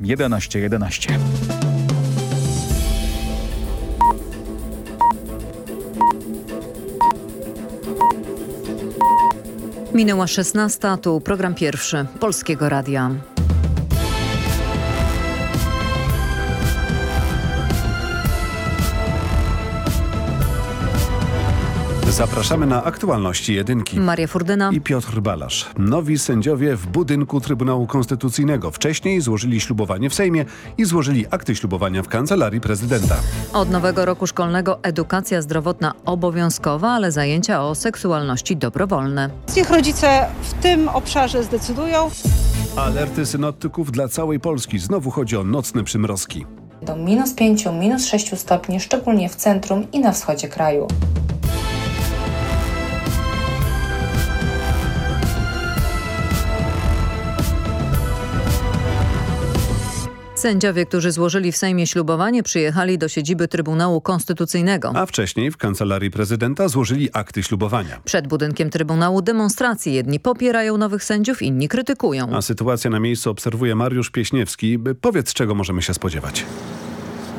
11 11. Minęła 16, tu program pierwszy Polskiego Radia. Zapraszamy na aktualności jedynki. Maria Furdyna. I Piotr Balasz. Nowi sędziowie w budynku Trybunału Konstytucyjnego. Wcześniej złożyli ślubowanie w Sejmie i złożyli akty ślubowania w Kancelarii Prezydenta. Od nowego roku szkolnego edukacja zdrowotna obowiązkowa, ale zajęcia o seksualności dobrowolne. Niech rodzice w tym obszarze zdecydują. Alerty synoptyków dla całej Polski. Znowu chodzi o nocne przymrozki. Do minus 5, minus 6 stopni, szczególnie w centrum i na wschodzie kraju. Sędziowie, którzy złożyli w Sejmie ślubowanie, przyjechali do siedziby Trybunału Konstytucyjnego. A wcześniej w Kancelarii Prezydenta złożyli akty ślubowania. Przed budynkiem Trybunału demonstracje. Jedni popierają nowych sędziów, inni krytykują. A sytuację na miejscu obserwuje Mariusz Pieśniewski. Powiedz, czego możemy się spodziewać.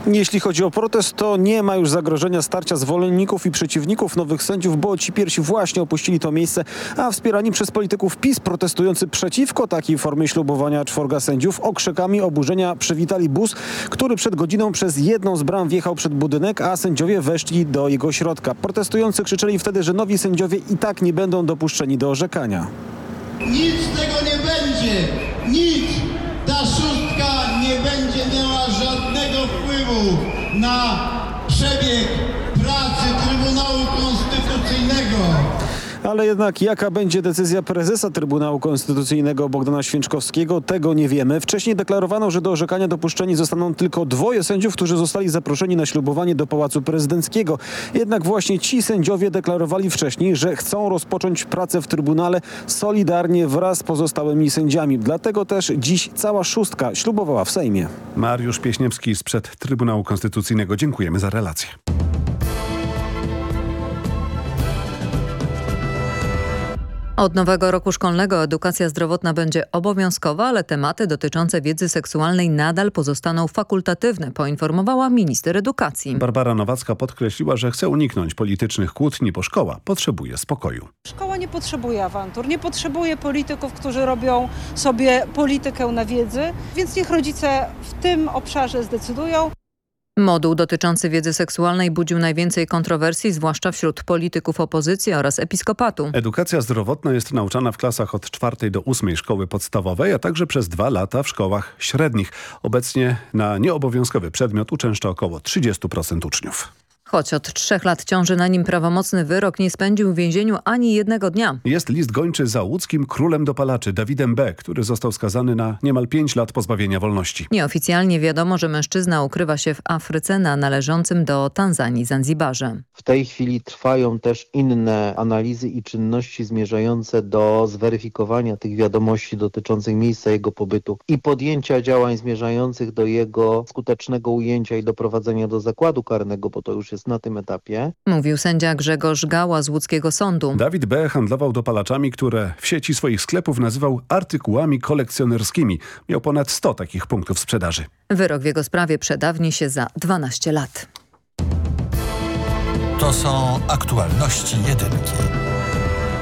Jeśli chodzi o protest, to nie ma już zagrożenia starcia zwolenników i przeciwników nowych sędziów, bo ci pierwsi właśnie opuścili to miejsce, a wspierani przez polityków PiS protestujący przeciwko takiej formie ślubowania czworga sędziów okrzykami oburzenia przywitali bus, który przed godziną przez jedną z bram wjechał przed budynek, a sędziowie weszli do jego środka. Protestujący krzyczeli wtedy, że nowi sędziowie i tak nie będą dopuszczeni do orzekania. Nic tego nie będzie. Nic. Ta szóstka nie będzie na przebieg pracy Trybunału Konstytucyjnego. Ale jednak jaka będzie decyzja prezesa Trybunału Konstytucyjnego Bogdana Święczkowskiego, tego nie wiemy. Wcześniej deklarowano, że do orzekania dopuszczeni zostaną tylko dwoje sędziów, którzy zostali zaproszeni na ślubowanie do Pałacu Prezydenckiego. Jednak właśnie ci sędziowie deklarowali wcześniej, że chcą rozpocząć pracę w Trybunale solidarnie wraz z pozostałymi sędziami. Dlatego też dziś cała szóstka ślubowała w Sejmie. Mariusz Pieśniewski sprzed Trybunału Konstytucyjnego. Dziękujemy za relację. Od nowego roku szkolnego edukacja zdrowotna będzie obowiązkowa, ale tematy dotyczące wiedzy seksualnej nadal pozostaną fakultatywne, poinformowała minister edukacji. Barbara Nowacka podkreśliła, że chce uniknąć politycznych kłótni, bo szkoła potrzebuje spokoju. Szkoła nie potrzebuje awantur, nie potrzebuje polityków, którzy robią sobie politykę na wiedzy, więc niech rodzice w tym obszarze zdecydują. Moduł dotyczący wiedzy seksualnej budził najwięcej kontrowersji, zwłaszcza wśród polityków opozycji oraz episkopatu. Edukacja zdrowotna jest nauczana w klasach od czwartej do ósmej szkoły podstawowej, a także przez dwa lata w szkołach średnich. Obecnie na nieobowiązkowy przedmiot uczęszcza około 30% uczniów. Choć od trzech lat ciąży na nim prawomocny wyrok, nie spędził w więzieniu ani jednego dnia. Jest list gończy za łódzkim królem dopalaczy Dawidem B., który został skazany na niemal pięć lat pozbawienia wolności. Nieoficjalnie wiadomo, że mężczyzna ukrywa się w Afryce na należącym do Tanzanii Zanzibarze. W tej chwili trwają też inne analizy i czynności zmierzające do zweryfikowania tych wiadomości dotyczących miejsca jego pobytu i podjęcia działań zmierzających do jego skutecznego ujęcia i doprowadzenia do zakładu karnego, bo to już jest na tym etapie. Mówił sędzia Grzegorz Gała z łódzkiego sądu. Dawid B. handlował dopalaczami, które w sieci swoich sklepów nazywał artykułami kolekcjonerskimi. Miał ponad 100 takich punktów sprzedaży. Wyrok w jego sprawie przedawni się za 12 lat. To są aktualności jedynki.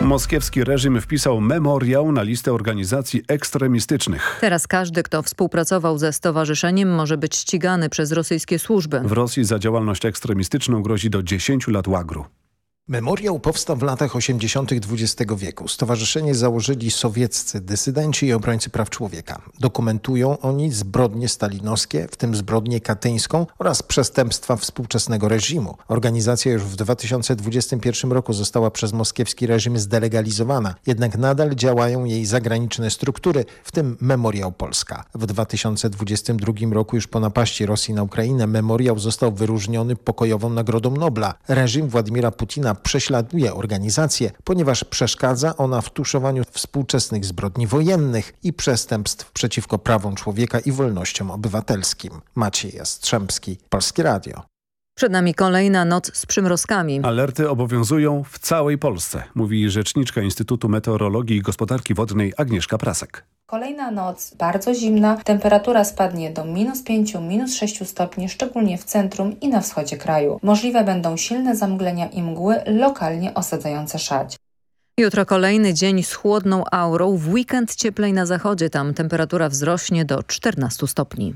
Moskiewski reżim wpisał memoriał na listę organizacji ekstremistycznych. Teraz każdy, kto współpracował ze stowarzyszeniem może być ścigany przez rosyjskie służby. W Rosji za działalność ekstremistyczną grozi do 10 lat łagru. Memoriał powstał w latach 80. XX wieku. Stowarzyszenie założyli sowieccy dysydenci i obrońcy praw człowieka. Dokumentują oni zbrodnie stalinowskie, w tym zbrodnię katyńską oraz przestępstwa współczesnego reżimu. Organizacja już w 2021 roku została przez moskiewski reżim zdelegalizowana, jednak nadal działają jej zagraniczne struktury, w tym Memoriał Polska. W 2022 roku już po napaści Rosji na Ukrainę Memoriał został wyróżniony pokojową Nagrodą Nobla. Reżim Władimira Putina prześladuje organizację, ponieważ przeszkadza ona w tuszowaniu współczesnych zbrodni wojennych i przestępstw przeciwko prawom człowieka i wolnościom obywatelskim. Maciej Jastrzębski, Polskie Radio. Przed nami kolejna noc z przymrozkami. Alerty obowiązują w całej Polsce, mówi rzeczniczka Instytutu Meteorologii i Gospodarki Wodnej Agnieszka Prasek. Kolejna noc bardzo zimna, temperatura spadnie do minus 5, minus 6 stopni, szczególnie w centrum i na wschodzie kraju. Możliwe będą silne zamglenia i mgły, lokalnie osadzające szać. Jutro kolejny dzień z chłodną aurą, w weekend cieplej na zachodzie, tam temperatura wzrośnie do 14 stopni.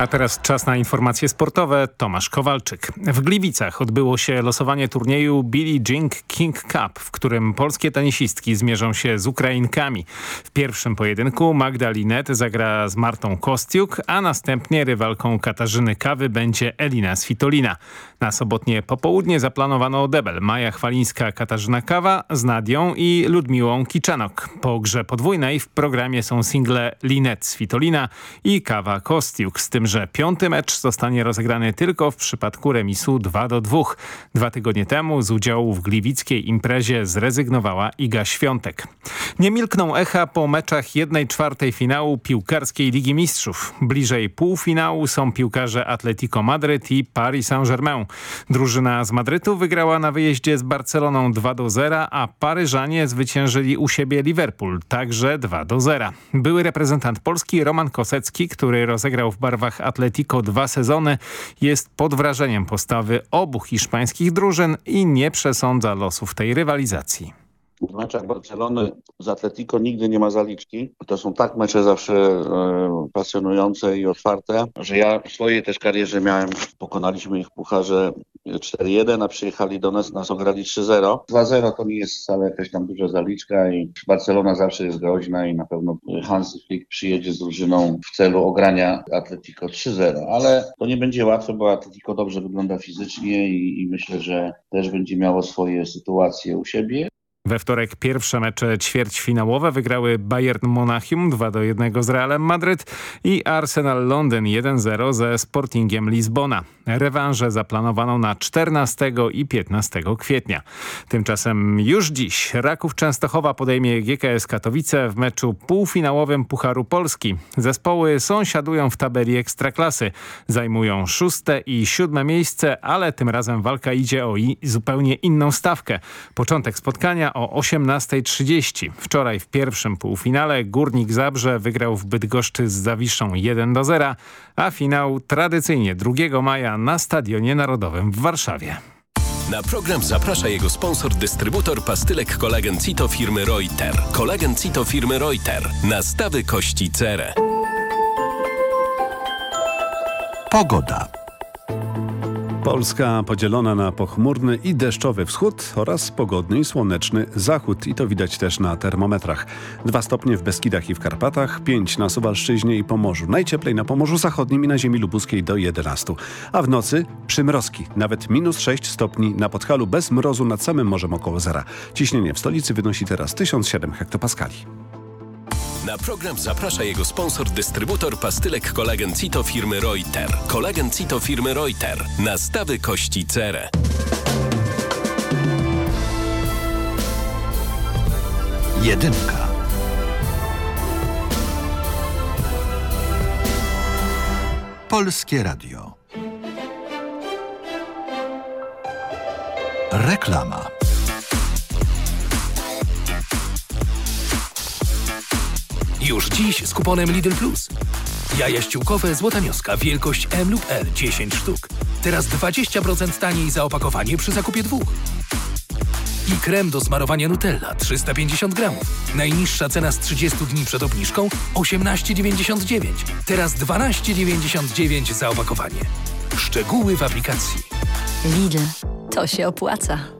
A teraz czas na informacje sportowe. Tomasz Kowalczyk. W Gliwicach odbyło się losowanie turnieju Billie Jean King Cup, w którym polskie tenisistki zmierzą się z Ukrainkami. W pierwszym pojedynku Magda Linet zagra z Martą Kostiuk, a następnie rywalką Katarzyny Kawy będzie Elina Svitolina. Na sobotnie popołudnie zaplanowano debel Maja Chwalińska, Katarzyna Kawa z Nadią i Ludmiłą Kiczanok. Po grze podwójnej w programie są single Linet Svitolina i Kawa Kostiuk, z tym, że piąty mecz zostanie rozegrany tylko w przypadku remisu 2 do 2. Dwa tygodnie temu z udziału w gliwickiej imprezie zrezygnowała Iga Świątek. Nie milkną echa po meczach 1 czwartej finału piłkarskiej Ligi Mistrzów. Bliżej półfinału są piłkarze Atletico Madryt i Paris Saint-Germain. Drużyna z Madrytu wygrała na wyjeździe z Barceloną 2 do 0, a Paryżanie zwyciężyli u siebie Liverpool także 2 do 0. Były reprezentant Polski Roman Kosecki, który rozegrał w barwach Atletico dwa sezony, jest pod wrażeniem postawy obu hiszpańskich drużyn i nie przesądza losów tej rywalizacji. W meczach Barcelony z Atletico nigdy nie ma zaliczki. To są tak mecze zawsze e, pasjonujące i otwarte, że ja w swojej też karierze miałem, pokonaliśmy ich w pucharze 4-1, a przyjechali do nas, nas ograli 3-0. 2-0 to nie jest wcale jakaś tam duża zaliczka i Barcelona zawsze jest groźna i na pewno Hansi Flick przyjedzie z drużyną w celu ogrania Atletico 3-0, ale to nie będzie łatwe, bo Atletico dobrze wygląda fizycznie i, i myślę, że też będzie miało swoje sytuacje u siebie. We wtorek pierwsze mecze ćwierćfinałowe wygrały Bayern Monachium 2 do 1 z Realem Madryt i Arsenal Londyn 1-0 ze Sportingiem Lizbona. Rewanże zaplanowano na 14 i 15 kwietnia. Tymczasem już dziś Raków Częstochowa podejmie GKS Katowice w meczu półfinałowym Pucharu Polski. Zespoły sąsiadują w tabeli Ekstraklasy. Zajmują szóste i siódme miejsce, ale tym razem walka idzie o zupełnie inną stawkę. Początek spotkania o 18.30. Wczoraj w pierwszym półfinale Górnik Zabrze wygrał w Bydgoszczy z Zawiszą 1 do 0, a finał tradycyjnie 2 maja na Stadionie Narodowym w Warszawie. Na program zaprasza jego sponsor, dystrybutor pastylek kolagen Cito firmy Reuter. Kolagen Cito firmy Reuter. Nastawy kości cerę. Pogoda. Polska podzielona na pochmurny i deszczowy wschód oraz pogodny i słoneczny zachód i to widać też na termometrach. Dwa stopnie w Beskidach i w Karpatach, pięć na Suwalszczyźnie i Pomorzu. Najcieplej na Pomorzu Zachodnim i na ziemi lubuskiej do 11. A w nocy przymrozki, nawet minus 6 stopni na Podhalu bez mrozu nad samym morzem około zera. Ciśnienie w stolicy wynosi teraz 1007 hektopaskali. Na program zaprasza jego sponsor, dystrybutor pastylek kolagen Cito firmy Reuter. Kolagen Cito firmy Reuter. Nastawy kości cerę. Jedynka. Polskie Radio. Reklama. Już dziś z kuponem Lidl Plus. Jaja ściółkowe Złota Mioska wielkość M lub L 10 sztuk. Teraz 20% taniej za opakowanie przy zakupie dwóch. I krem do smarowania Nutella 350 gramów. Najniższa cena z 30 dni przed obniżką 18,99. Teraz 12,99 za opakowanie. Szczegóły w aplikacji. Lidl. To się opłaca.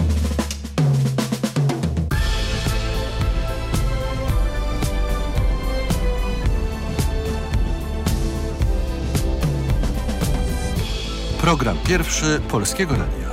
Program pierwszy Polskiego Radia.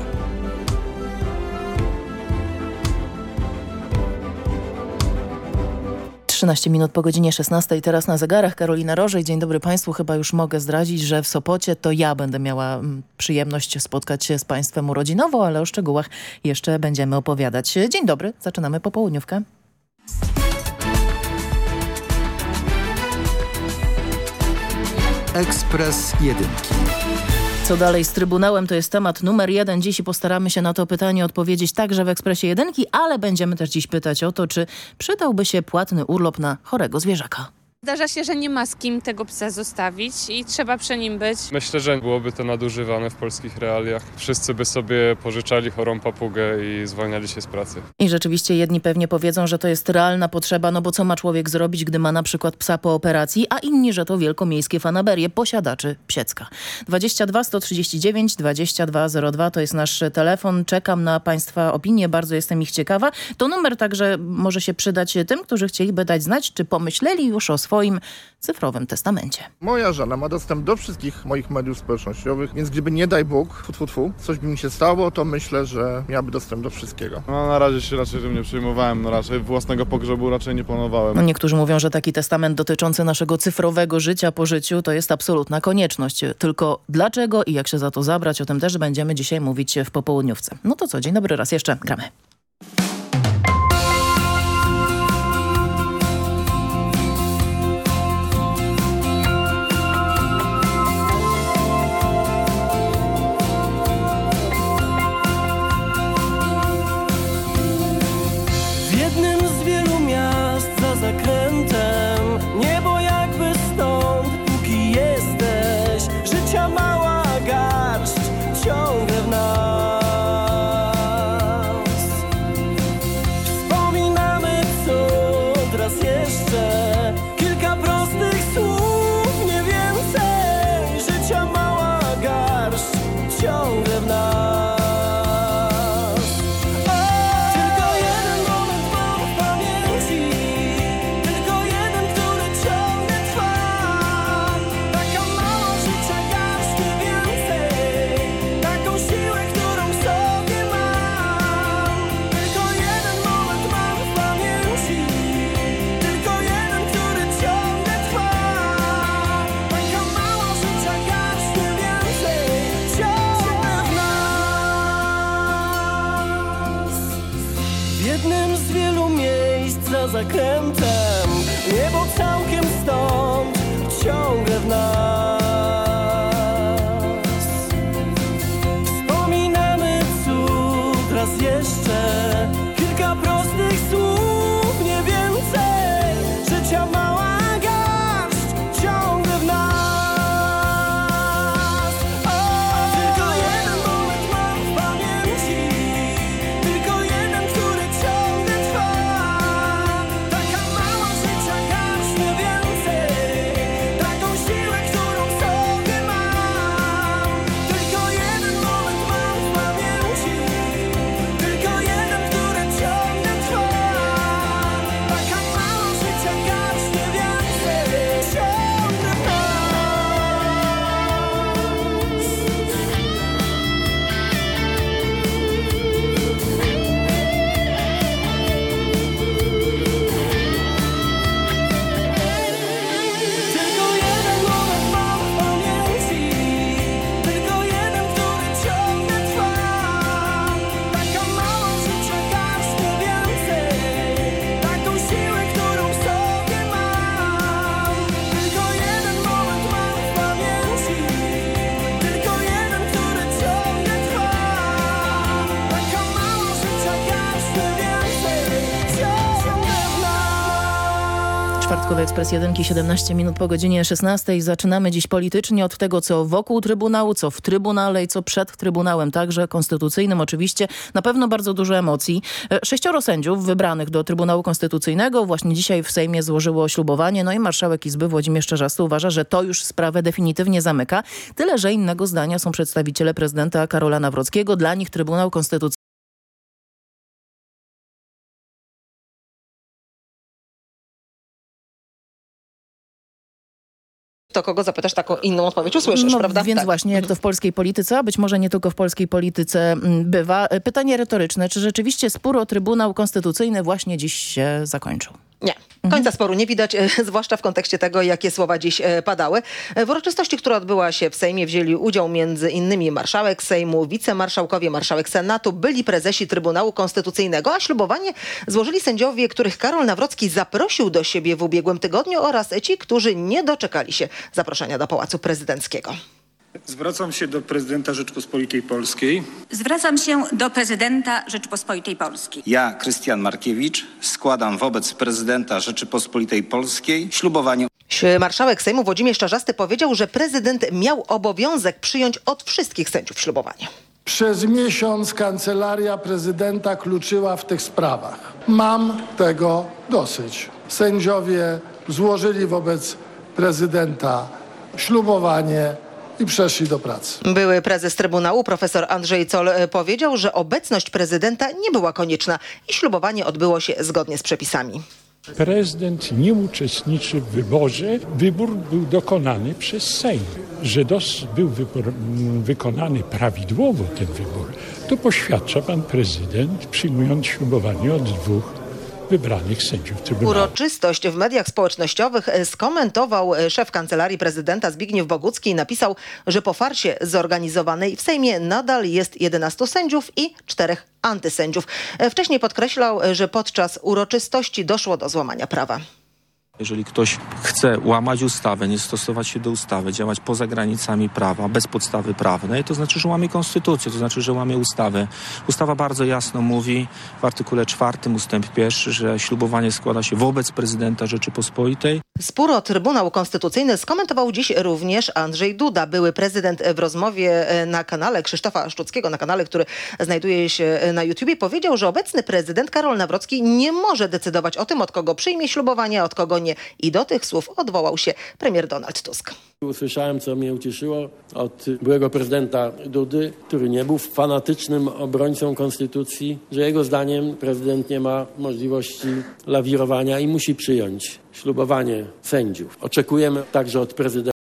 Trzynaście minut po godzinie 16 teraz na zegarach Karolina Rożej. Dzień dobry Państwu. Chyba już mogę zdradzić, że w Sopocie to ja będę miała mm, przyjemność spotkać się z Państwem urodzinowo, ale o szczegółach jeszcze będziemy opowiadać. Dzień dobry, zaczynamy popołudniówkę. Ekspres Jedynki. Co dalej z Trybunałem to jest temat numer jeden. Dziś postaramy się na to pytanie odpowiedzieć także w Ekspresie Jedynki, ale będziemy też dziś pytać o to, czy przydałby się płatny urlop na chorego zwierzaka. Zdarza się, że nie ma z kim tego psa zostawić i trzeba przy nim być. Myślę, że byłoby to nadużywane w polskich realiach. Wszyscy by sobie pożyczali chorą papugę i zwalniali się z pracy. I rzeczywiście jedni pewnie powiedzą, że to jest realna potrzeba, no bo co ma człowiek zrobić, gdy ma na przykład psa po operacji, a inni, że to wielkomiejskie fanaberie posiadaczy psiecka. 22 139 2202 to jest nasz telefon. Czekam na Państwa opinie, bardzo jestem ich ciekawa. To numer także może się przydać tym, którzy chcieliby dać znać, czy pomyśleli już o swoim cyfrowym testamencie. Moja żona ma dostęp do wszystkich moich mediów społecznościowych, więc gdyby nie daj Bóg, tfu, tfu, tfu, coś by mi się stało, to myślę, że miałaby dostęp do wszystkiego. No na razie się raczej tym nie przejmowałem, no raczej własnego pogrzebu raczej nie planowałem. No, niektórzy mówią, że taki testament dotyczący naszego cyfrowego życia po życiu to jest absolutna konieczność. Tylko dlaczego i jak się za to zabrać, o tym też będziemy dzisiaj mówić w popołudniówce. No to co, dzień dobry raz jeszcze, gramy. Ekspres 1, 17 minut po godzinie 16. Zaczynamy dziś politycznie od tego, co wokół Trybunału, co w Trybunale i co przed Trybunałem, także konstytucyjnym oczywiście. Na pewno bardzo dużo emocji. E, Sześcioro sędziów wybranych do Trybunału Konstytucyjnego właśnie dzisiaj w Sejmie złożyło ślubowanie. No i marszałek Izby Włodzimierz Czerzasty uważa, że to już sprawę definitywnie zamyka. Tyle, że innego zdania są przedstawiciele prezydenta Karola Nawrockiego. Dla nich Trybunał Konstytucyjny to kogo zapytasz, taką inną odpowiedź usłyszysz, no, prawda? Więc Tak. właśnie jak to w polskiej polityce, a być może nie tylko w polskiej polityce mm, bywa. E, Pytanie retoryczne, czy rzeczywiście spór o Trybunał Konstytucyjny właśnie dziś się zakończył? Nie. Końca sporu nie widać, e, zwłaszcza w kontekście tego, jakie słowa dziś e, padały. E, W uroczystości, która odbyła się w Sejmie, wzięli udział między innymi marszałek Sejmu, wicemarszałkowie, marszałek Senatu, byli prezesi Trybunału Konstytucyjnego, a ślubowanie złożyli sędziowie, których Karol Nawrocki zaprosił do siebie w ubiegłym tygodniu oraz ci, którzy nie doczekali się zaproszenia do Pałacu Prezydenckiego. Zwracam się do prezydenta Rzeczpospolitej Polskiej. Zwracam się do prezydenta Rzeczypospolitej Polskiej. Ja, Krystian Markiewicz, składam wobec prezydenta Rzeczypospolitej Polskiej ślubowanie Marszałek Sejmu Włodzimierz Czarzasty powiedział, że prezydent miał obowiązek przyjąć od wszystkich sędziów ślubowanie. Przez miesiąc kancelaria prezydenta kluczyła w tych sprawach. Mam tego dosyć. Sędziowie złożyli wobec prezydenta ślubowanie i przeszli do pracy. Były prezes Trybunału profesor Andrzej Col e, powiedział, że obecność prezydenta nie była konieczna i ślubowanie odbyło się zgodnie z przepisami. Prezydent nie uczestniczy w wyborze. Wybór był dokonany przez Sejm. Że dos był wybór, m, wykonany prawidłowo ten wybór, to poświadcza pan prezydent, przyjmując ślubowanie od dwóch wybranych sędziów Trybunału. Uroczystość w mediach społecznościowych skomentował szef Kancelarii Prezydenta Zbigniew Bogucki i napisał, że po farsie zorganizowanej w Sejmie nadal jest 11 sędziów i czterech antysędziów. Wcześniej podkreślał, że podczas uroczystości doszło do złamania prawa. Jeżeli ktoś chce łamać ustawę, nie stosować się do ustawy, działać poza granicami prawa, bez podstawy prawnej, to znaczy, że łamie konstytucję, to znaczy, że łamie ustawę. Ustawa bardzo jasno mówi w artykule 4 ustęp pierwszy, że ślubowanie składa się wobec prezydenta Rzeczypospolitej. Spór o Trybunał Konstytucyjny skomentował dziś również Andrzej Duda, były prezydent w rozmowie e, na kanale Krzysztofa Szczuckiego, na kanale, który znajduje się e, na YouTubie, powiedział, że obecny prezydent Karol Nawrocki nie może decydować o tym, od kogo przyjmie ślubowanie, a od kogo nie. I do tych słów odwołał się premier Donald Tusk. Usłyszałem, co mnie ucieszyło, od byłego prezydenta Dudy, który nie był fanatycznym obrońcą konstytucji, że jego zdaniem prezydent nie ma możliwości lawirowania i musi przyjąć ślubowanie sędziów. Oczekujemy także od prezydenta.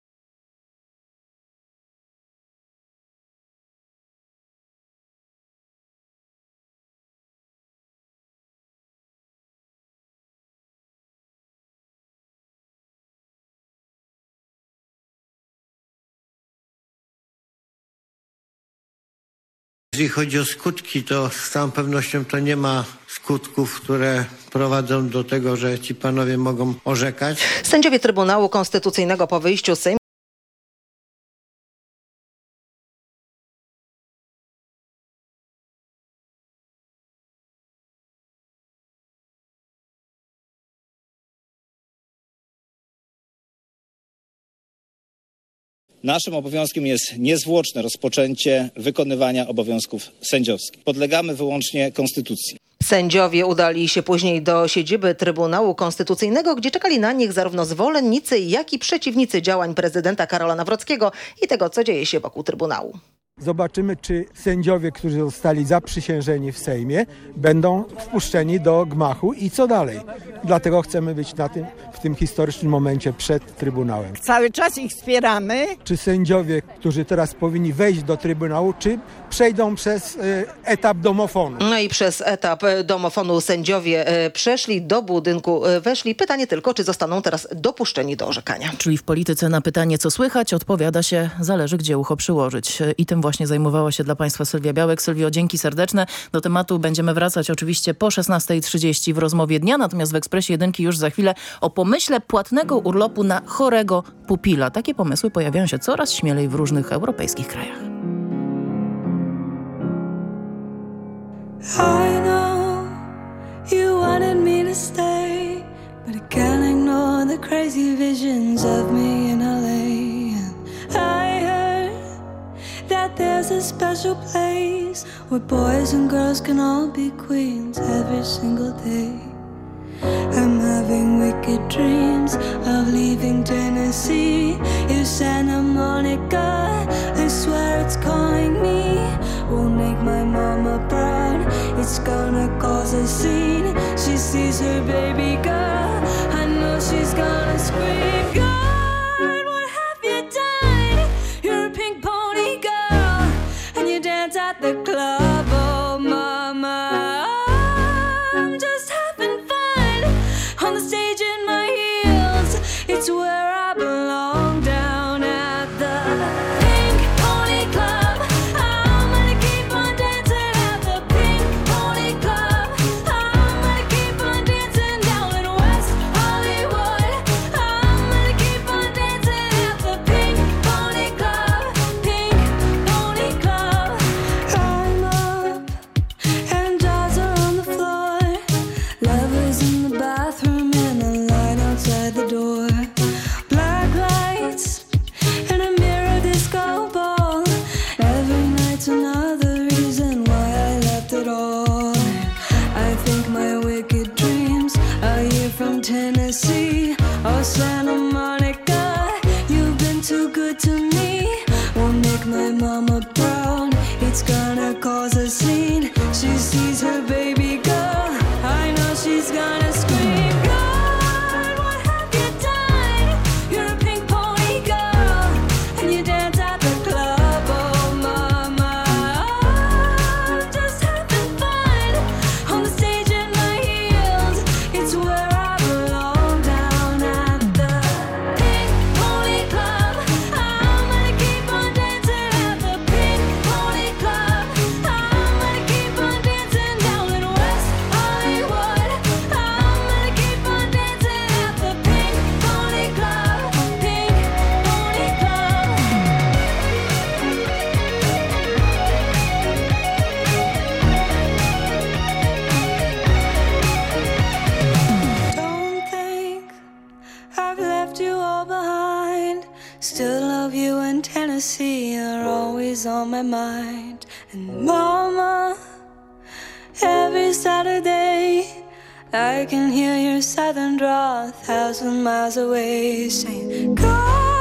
Jeżeli chodzi o skutki, to z całą pewnością to nie ma skutków, które prowadzą do tego, że ci panowie mogą orzekać. Sędziowie Trybunału Konstytucyjnego po wyjściu z Sejmu Naszym obowiązkiem jest niezwłoczne rozpoczęcie wykonywania obowiązków sędziowskich. Podlegamy wyłącznie konstytucji. Sędziowie udali się później do siedziby Trybunału Konstytucyjnego, gdzie czekali na nich zarówno zwolennicy, jak i przeciwnicy działań prezydenta Karola Nawrockiego i tego, co dzieje się wokół Trybunału. Zobaczymy, czy sędziowie, którzy zostali zaprzysiężeni w Sejmie, będą wpuszczeni do gmachu i co dalej. Dlatego chcemy być na tym, w tym historycznym momencie przed Trybunałem. Cały czas ich wspieramy. Czy sędziowie, którzy teraz powinni wejść do Trybunału, czy przejdą przez e, etap domofonu? No i przez etap e, domofonu sędziowie e, przeszli do budynku, weszli. Pytanie tylko, czy zostaną teraz dopuszczeni do orzekania. Czyli w polityce na pytanie, co słychać, odpowiada się, zależy gdzie ucho przyłożyć. I tym właśnie zajmowała się dla Państwa Sylwia Białek. Sylwio, dzięki serdeczne. Do tematu będziemy wracać oczywiście po 16.30 w rozmowie dnia, natomiast w Ekspresie Jedynki już za chwilę o pomyśle płatnego urlopu na chorego pupila. Takie pomysły pojawiają się coraz śmielej w różnych europejskich krajach. I know you wanted me to stay, but I can't ignore the crazy visions of me in LA. There's a special place where boys and girls can all be queens every single day. I'm having wicked dreams of leaving Tennessee. If Santa Monica, I swear it's calling me. Won't make my mama proud. It's gonna cause a scene. She sees her baby girl. I know she's gonna scream. At the club. Oh, mama. I'm just having fun on the stage in my heels. It's where I can hear your southern draw a thousand miles away saying, God,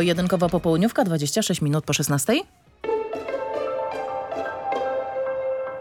Jedynkowa popołudniówka, 26 minut po 16.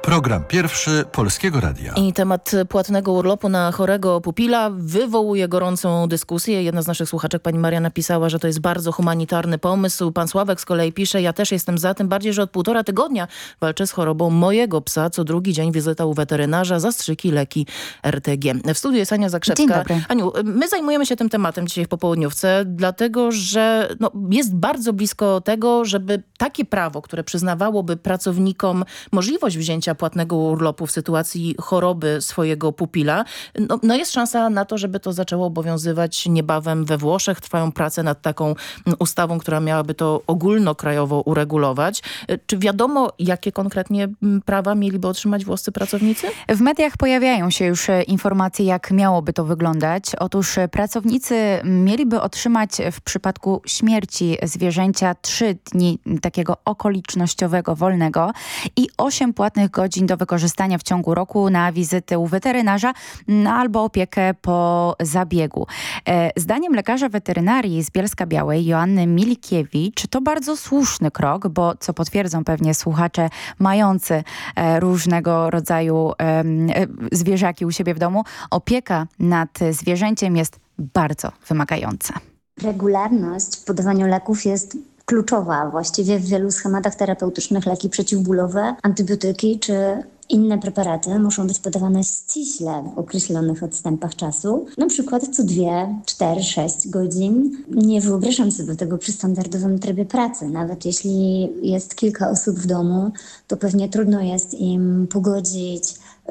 Program pierwszy Polskiego Radia. I temat płatnego urlopu na chorego pupila wywołuje gorącą dyskusję. Jedna z naszych słuchaczek, pani Maria, napisała, że to jest bardzo humanitarny pomysł. Pan Sławek z kolei pisze, ja też jestem za tym, bardziej, że od półtora tygodnia walczę z chorobą mojego psa. Co drugi dzień wizyta u weterynarza, zastrzyki, leki RTG. W studiu jest Ania Zakrzewska. Dzień dobry. Aniu, my zajmujemy się tym tematem dzisiaj w popołudniówce, dlatego, że no, jest bardzo blisko tego, żeby takie prawo, które przyznawałoby pracownikom możliwość wzięcia płatnego urlopu w sytuacji choroby swojego pupila, no, no jest szansa na to, żeby to zaczęło obowiązywać niebawem we Włoszech. Trwają prace nad taką mm, ustawą, która miałaby to ogólnokrajowo uregulować. Y, Czy wiadomo, jakie konkretnie mm, prawa mieliby otrzymać włoscy pracownicy? W mediach pojawiają się już e, informacje, jak miałoby to wyglądać. Otóż e, pracownicy mieliby otrzymać w przypadku śmierci zwierzęcia trzy dni takiego okolicznościowego wolnego i osiem płatnych godzin do wykorzystania w ciągu roku na wizyty u weterynarza no, albo opiekę po zabiegu. E, Zdaniem lekarza weterynarii z Bielska Białej, Joanny Milikiewicz, to bardzo słuszny krok, bo co potwierdzą pewnie słuchacze mający e, różnego rodzaju e, zwierzaki u siebie w domu, opieka nad zwierzęciem jest bardzo wymagająca. Regularność w podawaniu leków jest kluczowa. Właściwie w wielu schematach terapeutycznych leki przeciwbólowe, antybiotyki czy inne preparaty muszą być podawane ściśle w określonych odstępach czasu, na przykład co 2, 4, 6 godzin. Nie wyobrażam sobie tego przy standardowym trybie pracy. Nawet jeśli jest kilka osób w domu, to pewnie trudno jest im pogodzić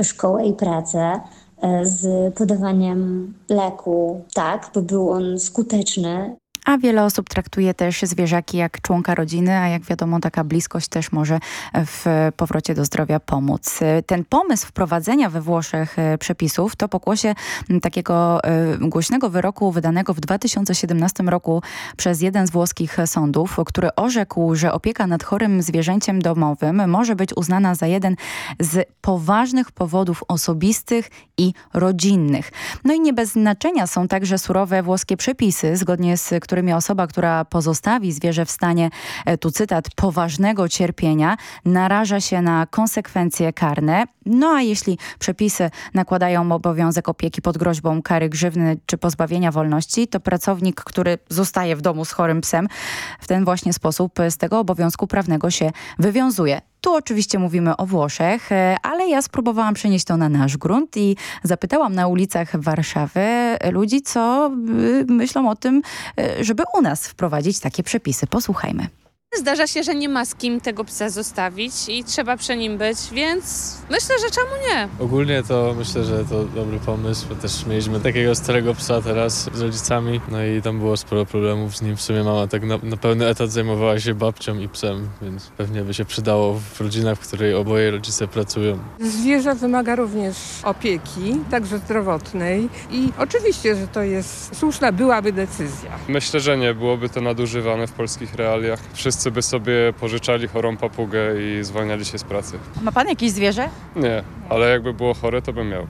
szkołę i pracę e, z podawaniem leku tak, by był on skuteczny. A wiele osób traktuje też zwierzaki jak członka rodziny, a jak wiadomo taka bliskość też może w powrocie do zdrowia pomóc. Ten pomysł wprowadzenia we Włoszech e, przepisów to pokłosie takiego e, głośnego wyroku wydanego w 2017 roku przez jeden z włoskich sądów, który orzekł, że opieka nad chorym zwierzęciem domowym może być uznana za jeden z poważnych powodów osobistych i rodzinnych. No i nie bez znaczenia są także surowe włoskie przepisy, zgodnie z którymi osoba, która pozostawi zwierzę w stanie, e, tu cytat, poważnego cierpienia, naraża się na konsekwencje karne. No a jeśli przepisy nakładają obowiązek opieki pod groźbą kary grzywny czy pozbawienia wolności, to pracownik, który zostaje w domu z chorym psem, w ten właśnie sposób z tego obowiązku prawnego się wywiązuje. Tu oczywiście mówimy o Włoszech, e, ale ja spróbowałam przenieść to na nasz grunt i zapytałam na ulicach Warszawy ludzi, co y, myślą o tym, y, żeby u nas wprowadzić takie przepisy. Posłuchajmy. Zdarza się, że nie ma z kim tego psa zostawić i trzeba przy nim być, więc myślę, że czemu nie? Ogólnie to myślę, że to dobry pomysł. Też mieliśmy takiego starego psa teraz z rodzicami, no i tam było sporo problemów z nim. W sumie mama tak na, na pełny etat zajmowała się babcią i psem, więc pewnie by się przydało w rodzinach, w której oboje rodzice pracują. Zwierzę wymaga również opieki, także zdrowotnej i oczywiście, że to jest słuszna byłaby decyzja. Myślę, że nie byłoby to nadużywane w polskich realiach. Wszyscy by sobie pożyczali chorą papugę i zwalniali się z pracy. Ma pan jakieś zwierzę? Nie, ale jakby było chore, to bym miał.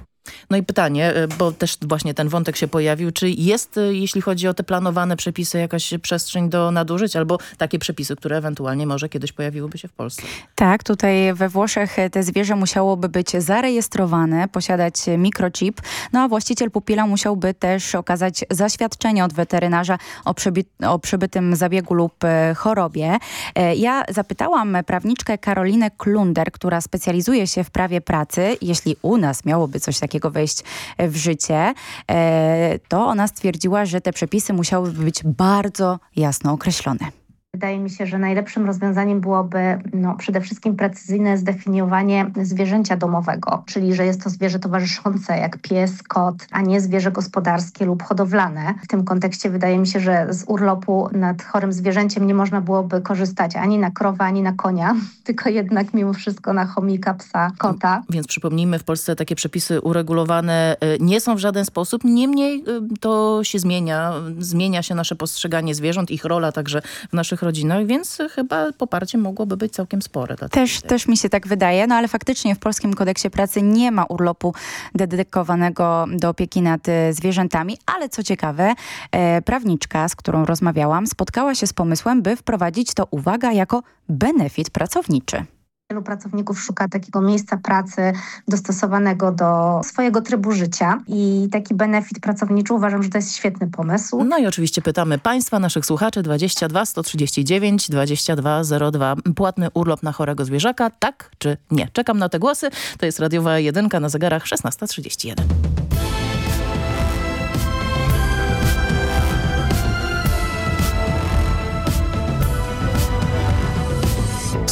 No i pytanie, y, bo też właśnie ten wątek się pojawił, czy jest, y, jeśli chodzi o te planowane przepisy, jakaś przestrzeń do nadużyć, albo takie przepisy, które ewentualnie może kiedyś pojawiłyby się w Polsce? Tak, tutaj we Włoszech te zwierzę musiałoby być zarejestrowane, posiadać mikrochip, no a właściciel pupila musiałby też okazać zaświadczenie od weterynarza o, przyby- o przybytym zabiegu lub e, chorobie. E, Ja zapytałam prawniczkę Karolinę Klunder, która specjalizuje się w prawie pracy, jeśli u nas miałoby coś takiego takiego wejść w życie, e, to ona stwierdziła, że te przepisy musiały być bardzo jasno określone. Wydaje mi się, że najlepszym rozwiązaniem byłoby no, przede wszystkim precyzyjne zdefiniowanie zwierzęcia domowego, czyli że jest to zwierzę towarzyszące jak pies, kot, a nie zwierzę gospodarskie lub hodowlane. W tym kontekście wydaje mi się, że z urlopu nad chorym zwierzęciem nie można byłoby korzystać ani na krowę, ani na konia, tylko jednak mimo wszystko na chomika, psa, kota. Więc przypomnijmy, w Polsce takie przepisy uregulowane y, nie są w żaden sposób. Niemniej y, to się zmienia. Zmienia się nasze postrzeganie zwierząt, ich rola także w naszych rodzinach, więc chyba poparcie mogłoby być całkiem spore. Też, też mi się tak wydaje, no ale faktycznie w Polskim Kodeksie Pracy nie ma urlopu dedykowanego do opieki nad e, zwierzętami, ale co ciekawe, e, prawniczka, z którą rozmawiałam, spotkała się z pomysłem, by wprowadzić to, uwaga, jako benefit pracowniczy. Wielu pracowników szuka takiego miejsca pracy dostosowanego do swojego trybu życia i taki benefit pracowniczy uważam, że to jest świetny pomysł. No i oczywiście pytamy Państwa, naszych słuchaczy 22 139 2202. Płatny urlop na chorego zwierzaka, tak czy nie? Czekam na te głosy. To jest radiowa jedynka na zegarach 16.31.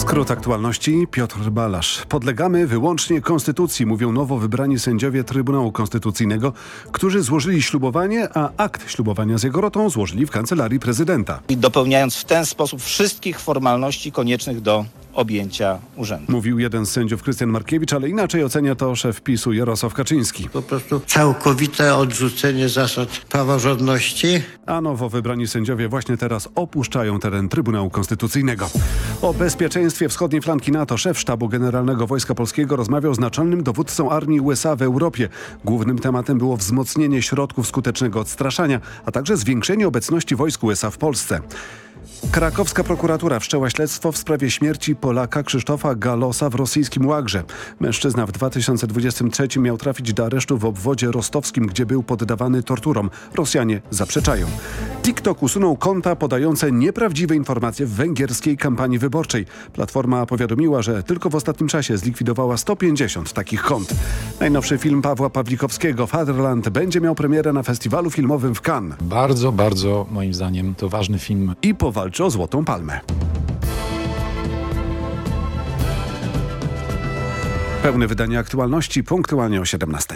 Skrót aktualności Piotr Balasz. Podlegamy wyłącznie konstytucji, mówią nowo wybrani sędziowie Trybunału Konstytucyjnego, którzy złożyli ślubowanie, a akt ślubowania z jego rotą złożyli w kancelarii prezydenta. I dopełniając w ten sposób wszystkich formalności koniecznych do objęcia urzędu. Mówił jeden z sędziów Krystian Markiewicz, ale inaczej ocenia to szef PiSu Jarosław Kaczyński. Po prostu całkowite odrzucenie zasad praworządności. A nowo wybrani sędziowie właśnie teraz opuszczają teren Trybunału Konstytucyjnego. O bezpieczeństwie wschodniej flanki NATO szef Sztabu Generalnego Wojska Polskiego rozmawiał z naczelnym dowódcą armii USA w Europie. Głównym tematem było wzmocnienie środków skutecznego odstraszania, a także zwiększenie obecności wojsk USA w Polsce. Krakowska prokuratura wszczęła śledztwo w sprawie śmierci Polaka Krzysztofa Galosa w rosyjskim Łagrze. Mężczyzna w 2023 miał trafić do aresztu w obwodzie rostowskim, gdzie był poddawany torturom. Rosjanie zaprzeczają. TikTok usunął konta podające nieprawdziwe informacje w węgierskiej kampanii wyborczej. Platforma powiadomiła, że tylko w ostatnim czasie zlikwidowała 150 takich kont. Najnowszy film Pawła Pawlikowskiego, Fatherland, będzie miał premierę na festiwalu filmowym w Cannes. Bardzo, bardzo moim zdaniem to ważny film. I powalczy o Złotą Palmę. Pełne wydanie aktualności punktualnie o 17.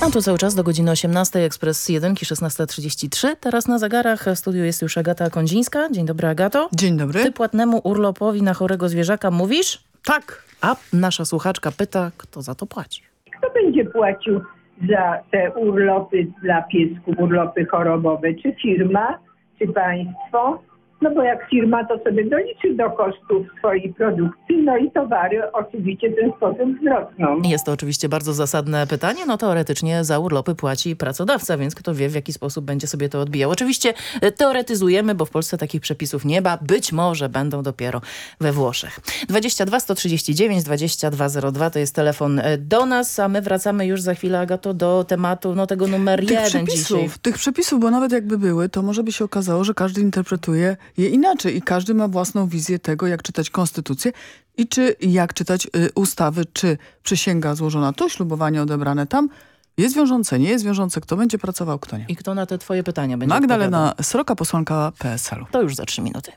A tu cały czas do godziny 18, ekspres 1, 16.33. Teraz na zegarach w studiu jest już Agata Kondzińska. Dzień dobry Agato. Dzień dobry. Ty płatnemu urlopowi na chorego zwierzaka mówisz? Tak. A nasza słuchaczka pyta, kto za to płaci. Kto będzie płacił za te urlopy dla piesków, urlopy chorobowe? Czy firma, czy państwo? No bo jak firma to sobie doliczy do kosztów swojej produkcji, no i towary oczywiście w ten sposób wzrosną. Jest to oczywiście bardzo zasadne pytanie. No teoretycznie za urlopy płaci pracodawca, więc kto wie w jaki sposób będzie sobie to odbijał. Oczywiście e, teoretyzujemy, bo w Polsce takich przepisów nie ma. Być może będą dopiero we Włoszech. 22 139 2202 to jest telefon e, do nas, a my wracamy już za chwilę, Agato, do tematu no tego numer Tych jeden przepisów, dzisiaj. tych przepisów, bo nawet jakby były, to może by się okazało, że każdy interpretuje je inaczej i każdy ma własną wizję tego, jak czytać konstytucję i czy jak czytać y, ustawy, czy przysięga złożona tu, ślubowanie odebrane tam, jest wiążące, nie jest wiążące, kto będzie pracował, kto nie. I kto na te twoje pytania będzie Magdalena Sroka, posłanka PSL-u. To już za trzy minuty.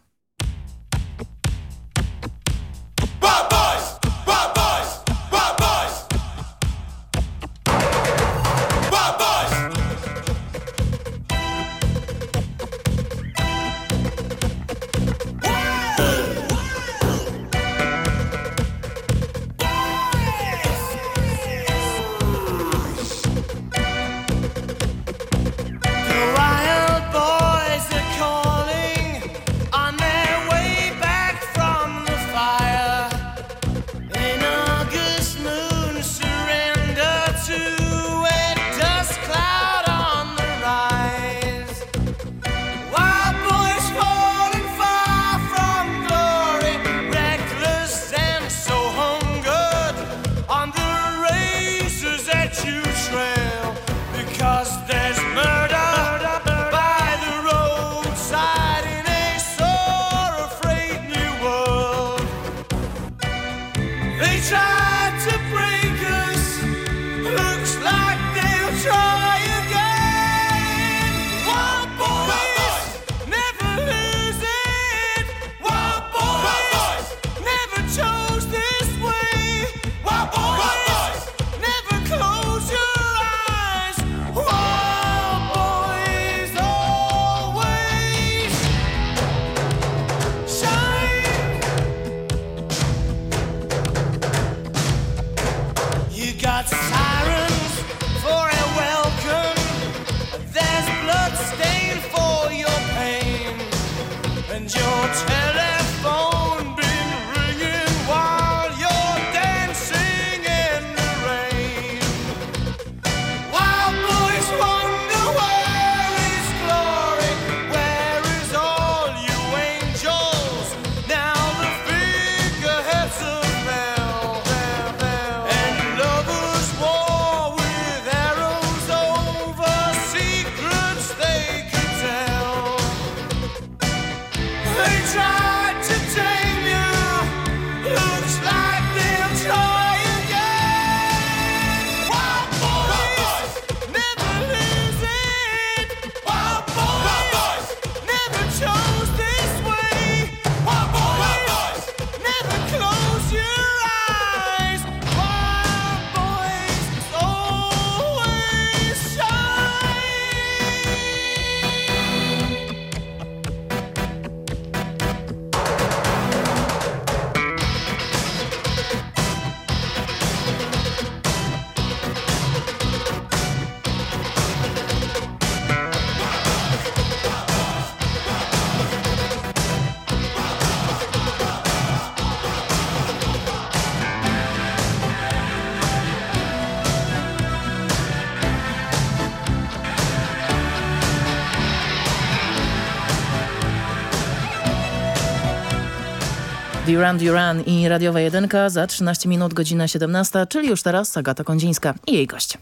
Duran Duran i radiowa jedynka za 13 minut, godzina 17, czyli już teraz Agata Kondzińska i jej gość.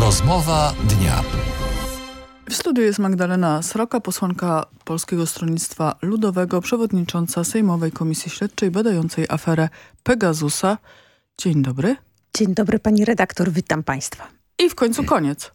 Rozmowa dnia. W studiu jest Magdalena Sroka, posłanka Polskiego Stronnictwa Ludowego, przewodnicząca Sejmowej Komisji Śledczej badającej aferę Pegasusa. Dzień dobry. Dzień dobry pani redaktor, witam państwa. I w końcu koniec.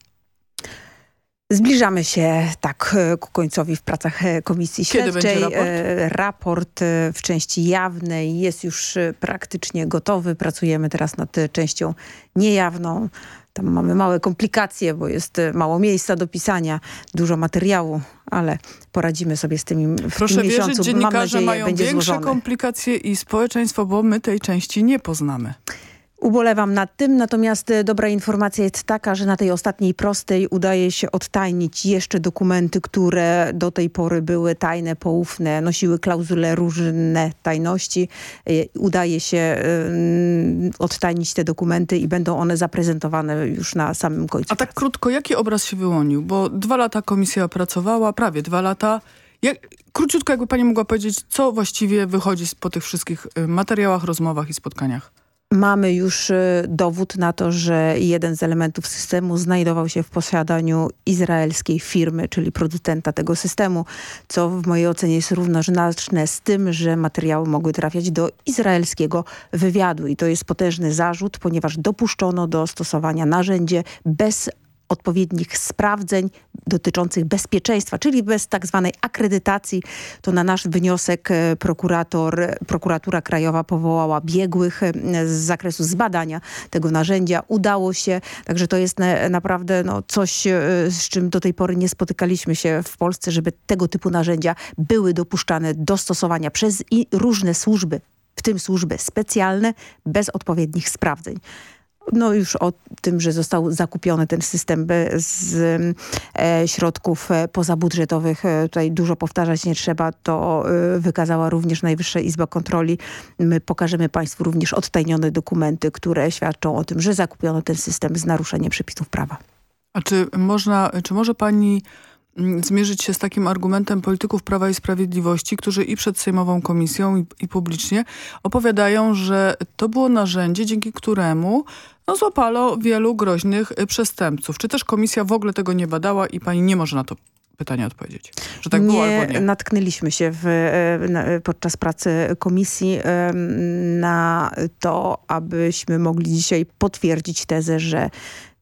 Zbliżamy się tak e, ku końcowi w pracach e, Komisji Kiedy Śledczej. będzie raport? E, Raport w części jawnej jest już praktycznie gotowy. Pracujemy teraz nad częścią niejawną. Tam mamy małe komplikacje, bo jest mało miejsca do pisania, dużo materiału, ale poradzimy sobie z tym w Proszę tym wierzyć, miesiącu. Mam dziennikarze nadzieję, mają będzie większe złożony. komplikacje i społeczeństwo, bo my tej części nie poznamy. Ubolewam nad tym, natomiast dobra informacja jest taka, że na tej ostatniej prostej udaje się odtajnić jeszcze dokumenty, które do tej pory były tajne, poufne, nosiły klauzule różne tajności. E, Udaje się e, odtajnić te dokumenty i będą one zaprezentowane już na samym końcu. A tak krótko, jaki obraz się wyłonił? Bo dwa lata komisja pracowała, prawie dwa lata. Jak, króciutko, jakby pani mogła powiedzieć, co właściwie wychodzi po tych wszystkich y, materiałach, rozmowach i spotkaniach? Mamy już e, dowód na to, że jeden z elementów systemu znajdował się w posiadaniu izraelskiej firmy, czyli producenta tego systemu, co w mojej ocenie jest równoznaczne z tym, że materiały mogły trafiać do izraelskiego wywiadu. I to jest potężny zarzut, ponieważ dopuszczono do stosowania narzędzie bez odpowiednich sprawdzeń dotyczących bezpieczeństwa, czyli bez tak zwanej akredytacji. To na nasz wniosek e, prokurator, prokuratura krajowa powołała biegłych e, z zakresu zbadania tego narzędzia. Udało się, także to jest na, naprawdę no, coś, e, z czym do tej pory nie spotykaliśmy się w Polsce, żeby tego typu narzędzia były dopuszczane do stosowania przez i różne służby, w tym służby specjalne, bez odpowiednich sprawdzeń. No już o tym, że został zakupiony ten system z e, środków e, pozabudżetowych. E, tutaj dużo powtarzać nie trzeba. To wykazała również Najwyższa Izba Kontroli. My pokażemy Państwu również odtajnione dokumenty, które świadczą o tym, że zakupiono ten system z naruszeniem przepisów prawa. A czy można, czy może pani mm, zmierzyć się z takim argumentem polityków Prawa i Sprawiedliwości, którzy i przed Sejmową Komisją i, i publicznie opowiadają, że to było narzędzie, dzięki któremu no, złapano wielu groźnych y, przestępców. Czy też komisja w ogóle tego nie badała i pani nie może na to pytanie odpowiedzieć. Że tak było nie, albo nie. natknęliśmy się w, e, na, podczas pracy komisji na to, abyśmy mogli dzisiaj potwierdzić tezę, że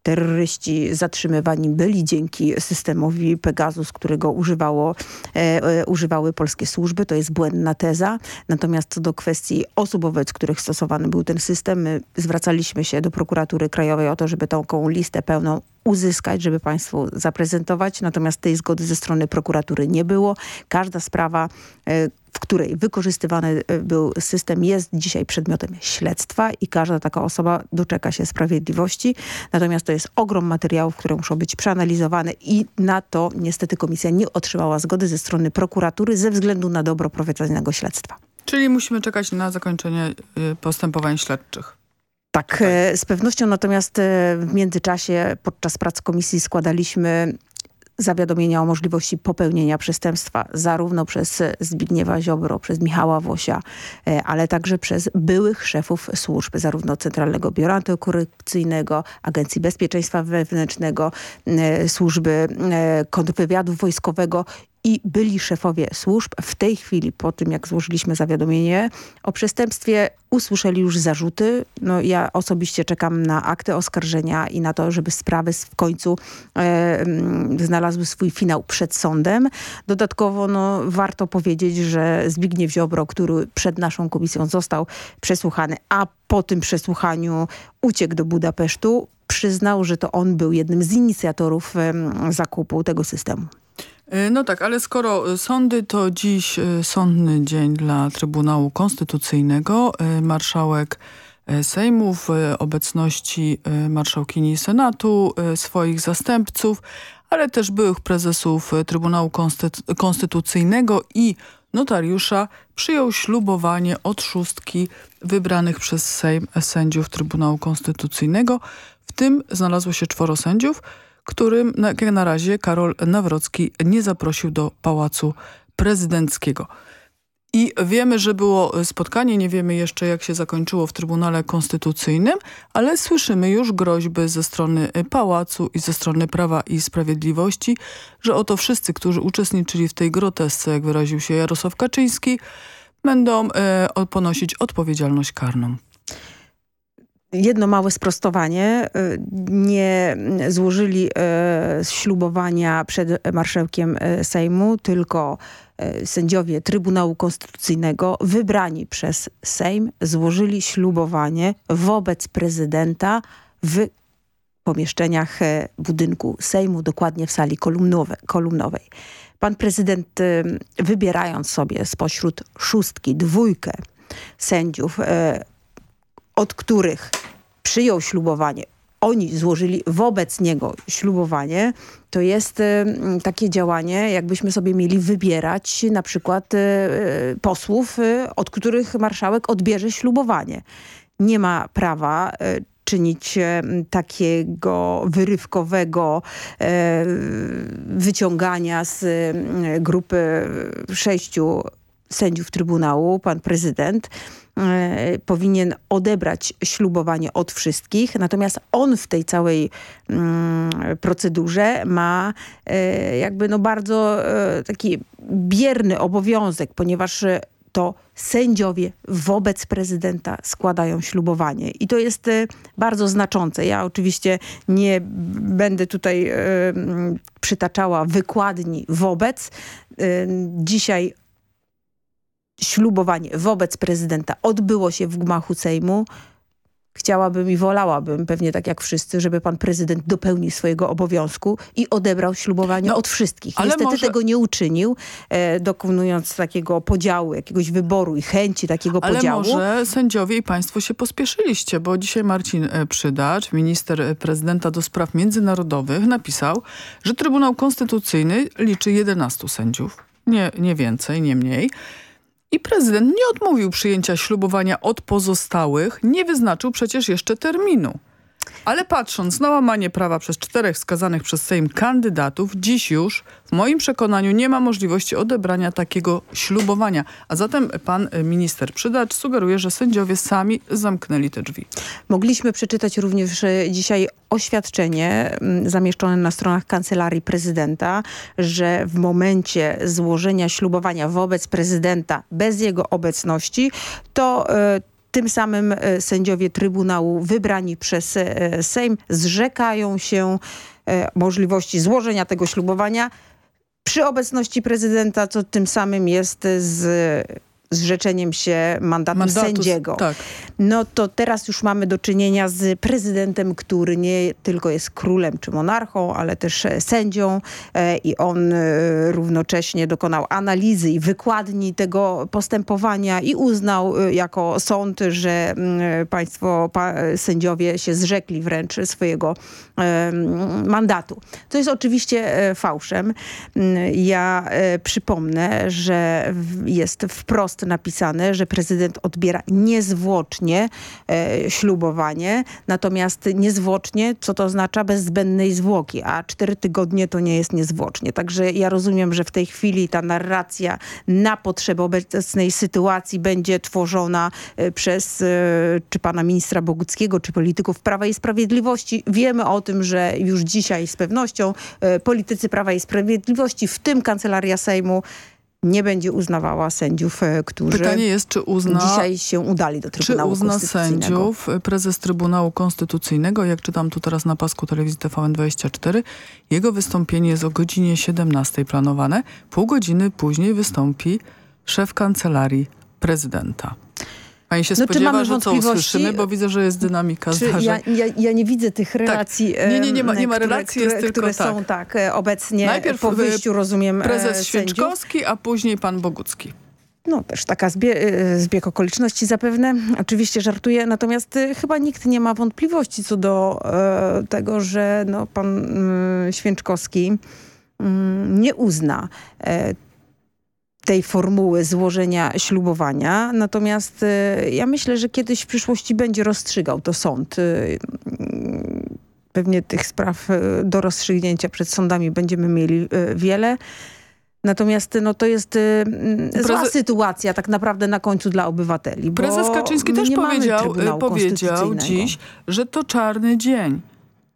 terroryści zatrzymywani byli dzięki systemowi Pegasus, którego używało, e, e, używały polskie służby. To jest błędna teza. Natomiast co do kwestii osób, wobec których stosowany był ten system, my zwracaliśmy się do prokuratury krajowej o to, żeby taką listę pełną uzyskać, żeby państwu zaprezentować. Natomiast tej zgody ze strony prokuratury nie było. Każda sprawa, e, w której wykorzystywany e, był system jest dzisiaj przedmiotem śledztwa i każda taka osoba doczeka się sprawiedliwości. Natomiast to jest ogrom materiałów, które muszą być przeanalizowane i na to niestety komisja nie otrzymała zgody ze strony prokuratury ze względu na dobro prowadzonego śledztwa. Czyli musimy czekać na zakończenie y, postępowań śledczych. Tak, e, z pewnością natomiast e, w międzyczasie podczas prac komisji składaliśmy zawiadomienia o możliwości popełnienia przestępstwa zarówno przez Zbigniewa Ziobro, przez Michała Wosia, e, ale także przez byłych szefów służb, zarówno Centralnego Biura Antykorupcyjnego, Agencji Bezpieczeństwa Wewnętrznego, Służby Kontrwywiadu Wojskowego i byli szefowie służb w tej chwili, po tym jak złożyliśmy zawiadomienie o przestępstwie, usłyszeli już zarzuty. No, ja osobiście czekam na akty oskarżenia i na to, żeby sprawy w końcu e, mm, znalazły swój finał przed sądem. Dodatkowo no, warto powiedzieć, że Zbigniew Ziobro, który przed naszą komisją został przesłuchany, a po tym przesłuchaniu uciekł do Budapesztu, przyznał, że to on był jednym z inicjatorów em, zakupu tego systemu. Y, No tak, ale skoro y, sądy, to dziś y, sądny dzień dla Trybunału Konstytucyjnego. Marszałek Sejmu w obecności marszałkini Senatu, swoich zastępców, ale też byłych prezesów Trybunału Konstytu- Konstytucyjnego i notariusza przyjął ślubowanie od szóstki wybranych przez Sejm sędziów Trybunału Konstytucyjnego. W tym znalazło się czworo sędziów, którym jak na razie Karol Nawrocki nie zaprosił do Pałacu Prezydenckiego. I wiemy, że było spotkanie, nie wiemy jeszcze jak się zakończyło w Trybunale Konstytucyjnym, ale słyszymy już groźby ze strony Pałacu i ze strony Prawa i Sprawiedliwości, że oto wszyscy, którzy uczestniczyli w tej grotesce, jak wyraził się Jarosław Kaczyński, będą e, ponosić odpowiedzialność karną. Jedno małe sprostowanie. Y, Nie złożyli y, ślubowania przed marszałkiem y, Sejmu, tylko sędziowie Trybunału Konstytucyjnego wybrani przez Sejm złożyli ślubowanie wobec prezydenta w pomieszczeniach budynku Sejmu, dokładnie w sali kolumnowe, kolumnowej. Pan prezydent wybierając sobie spośród szóstki, dwójkę sędziów, od których przyjął ślubowanie, oni złożyli wobec niego ślubowanie, to jest e, takie działanie, jakbyśmy sobie mieli wybierać na przykład e, e, posłów, e, od których marszałek odbierze ślubowanie. Nie ma prawa e, czynić e, takiego wyrywkowego wyciągania z grupy sześciu sędziów Trybunału, pan prezydent, powinien odebrać ślubowanie od wszystkich, natomiast on w tej całej mm, procedurze ma e, jakby no bardzo e, taki bierny obowiązek, ponieważ e, to sędziowie wobec prezydenta składają ślubowanie. I to jest e, bardzo znaczące. Ja oczywiście nie będę tutaj e, przytaczała wykładni wobec. E, Dzisiaj ślubowanie wobec prezydenta odbyło się w gmachu Sejmu. Chciałabym i wolałabym, pewnie tak jak wszyscy, żeby pan prezydent dopełnił swojego obowiązku i odebrał ślubowanie od wszystkich. ale Niestety może- tego nie uczynił, e, dokonując takiego podziału, jakiegoś wyboru i chęci takiego Ale podziału. może sędziowie i państwo się pospieszyliście, bo dzisiaj Marcin e, Przydacz, minister e, prezydenta do spraw międzynarodowych, napisał, że Trybunał Konstytucyjny liczy 11 sędziów. Nie, nie więcej, nie mniej. I prezydent nie odmówił przyjęcia ślubowania od pozostałych, nie wyznaczył przecież jeszcze terminu. Ale patrząc na łamanie prawa przez czterech skazanych przez Sejm kandydatów, dziś już w moim przekonaniu nie ma możliwości odebrania takiego ślubowania. A zatem pan minister Przydacz sugeruje, że sędziowie sami zamknęli te drzwi. Mogliśmy przeczytać również e, dzisiaj oświadczenie mm, zamieszczone na stronach Kancelarii Prezydenta, że w momencie złożenia ślubowania wobec prezydenta bez jego obecności, to e, tym samym e, sędziowie Trybunału wybrani przez e, Sejm zrzekają się e, możliwości złożenia tego ślubowania. Przy obecności prezydenta, co tym samym jest z zrzeczeniem się mandatu, Mandatu, sędziego. tak. No to teraz już mamy do czynienia z prezydentem, który nie tylko jest królem czy monarchą, ale też e, sędzią e, i on e, równocześnie dokonał analizy i wykładni tego postępowania i uznał e, jako sąd, że mm, państwo pa, sędziowie się zrzekli wręcz swojego e, mm, mandatu. To jest oczywiście e, fałszem. Mm, Ja e, przypomnę, że w- jest wprost napisane, że prezydent odbiera niezwłocznie e, ślubowanie, natomiast niezwłocznie, co to oznacza? Bez zbędnej zwłoki, a cztery tygodnie to nie jest niezwłocznie. Także ja rozumiem, że w tej chwili ta narracja na potrzeby obecnej sytuacji będzie tworzona e, przez e, czy pana ministra Boguckiego, czy polityków Prawa i Sprawiedliwości. Wiemy o tym, że już dzisiaj z pewnością e, politycy Prawa i Sprawiedliwości, w tym Kancelaria Sejmu, nie będzie uznawała sędziów, e, którzy Pytanie jest, czy uzna... dzisiaj się udali do Czy Trybunału uzna Konstytucyjnego. sędziów prezes Trybunału Konstytucyjnego, jak czytam tu teraz na pasku telewizji TVN24, jego wystąpienie jest o godzinie 17 planowane. Pół godziny później wystąpi szef kancelarii prezydenta. Pani się No, czy spodziewa, mamy że wątpliwości? usłyszymy, bo widzę, że jest dynamika Czy ja, ja, ja nie widzę tych relacji, Nie, nie, nie ma- nie ma które, relacji, które, tylko które tak. są tak e, obecnie Najpierw po e, wyjściu, rozumiem, e, prezes sędziów. Święczkowski, a później pan Bogucki. No też taka zbie zbieg okoliczności zapewne. Oczywiście żartuję, natomiast chyba nikt nie ma wątpliwości co do e, tego, że no, pan mm, Święczkowski mm, nie uzna e, tej formuły złożenia ślubowania. Natomiast e, ja myślę, że kiedyś w przyszłości będzie rozstrzygał to sąd. E, mm, Pewnie tych spraw do rozstrzygnięcia przed sądami będziemy mieli wiele. Natomiast no, to jest mm, zła sytuacja tak naprawdę na końcu dla obywateli. Prezes Kaczyński też powiedział, y, powiedział dziś, że to czarny dzień.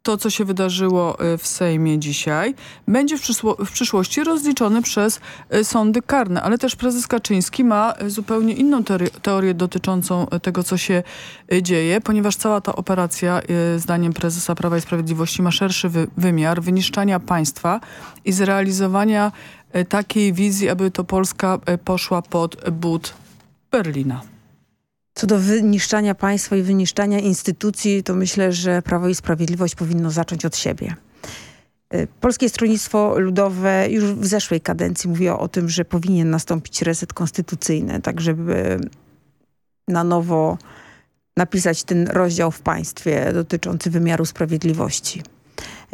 To, co się wydarzyło y, w Sejmie dzisiaj, będzie w, w przyszłości rozliczone przez y, sądy karne. Ale też prezes Kaczyński ma y, zupełnie inną teorię, dotyczącą tego, co się dzieje, ponieważ cała ta operacja, zdaniem prezesa Prawa i Sprawiedliwości, ma szerszy wy wymiar wyniszczania państwa i zrealizowania takiej wizji, aby to Polska poszła pod but Berlina. Co do wyniszczania państwa i wyniszczania instytucji, to myślę, że Prawo i Sprawiedliwość powinno zacząć od siebie. Y, Polskie Stronnictwo Ludowe już w zeszłej kadencji mówiło o tym, że powinien nastąpić reset konstytucyjny, tak żeby na nowo napisać ten rozdział w państwie dotyczący wymiaru sprawiedliwości.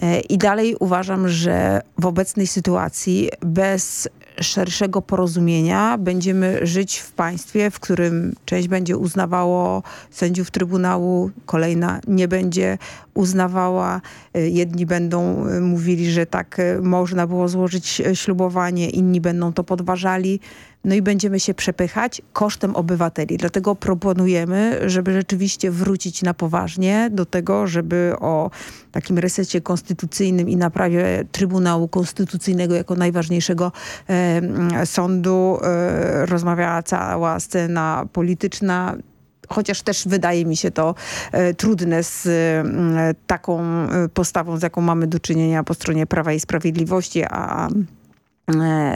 E, I dalej uważam, że w obecnej sytuacji bez szerszego porozumienia będziemy żyć w państwie, w którym część będzie uznawało sędziów Trybunału, kolejna nie będzie uznawała. E, Jedni będą e, mówili, że tak e, można było złożyć ślubowanie, inni będą to podważali. No i będziemy się przepychać kosztem obywateli. Dlatego proponujemy, żeby rzeczywiście wrócić na poważnie do tego, żeby o takim resecie konstytucyjnym i naprawie Trybunału Konstytucyjnego jako najważniejszego e, sądu e, rozmawiała cała scena polityczna chociaż też wydaje mi się to e, trudne z e, taką e, postawą, z jaką mamy do czynienia po stronie Prawa i Sprawiedliwości, a